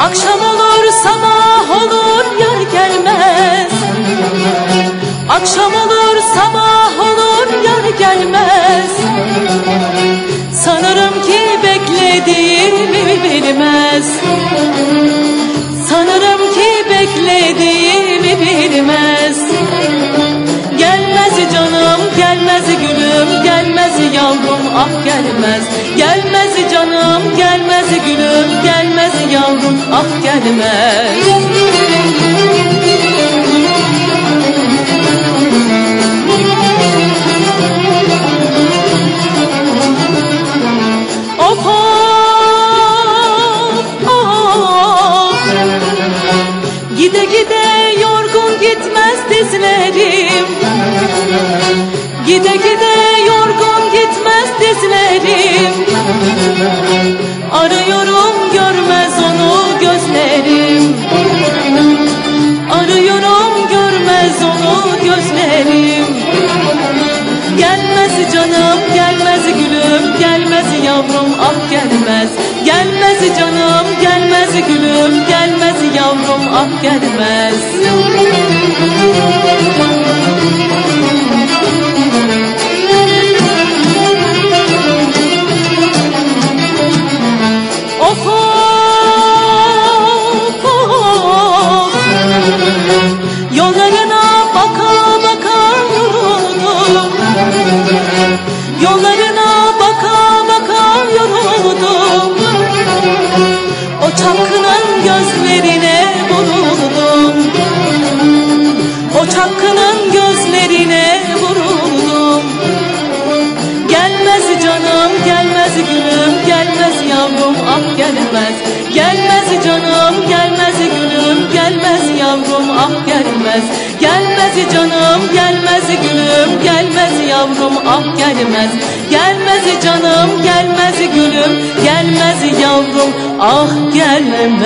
Of ah gelmez Gelmez canım gelmez gülüm gelmez yavrum ah gelmez. Of of. Gide gide yorgun gitmez dizlerim Gelmez canım gelmez gülüm gelmez yavrum ah gelmez. Gelmez canım gelmez gülüm gelmez yavrum ah gelmez çapkının gözlerine vuruldum. O çapkının gözlerine vuruldum. Gelmez canım gelmez gülüm gelmez yavrum ah gelmez. Gelmez canım gelmez gülüm gelmez yavrum ah gelmez. Gelmez canım gelmez gülüm gelmez yavrum ah gelmez. Gelmez canım gelmez yavrum ah gelmez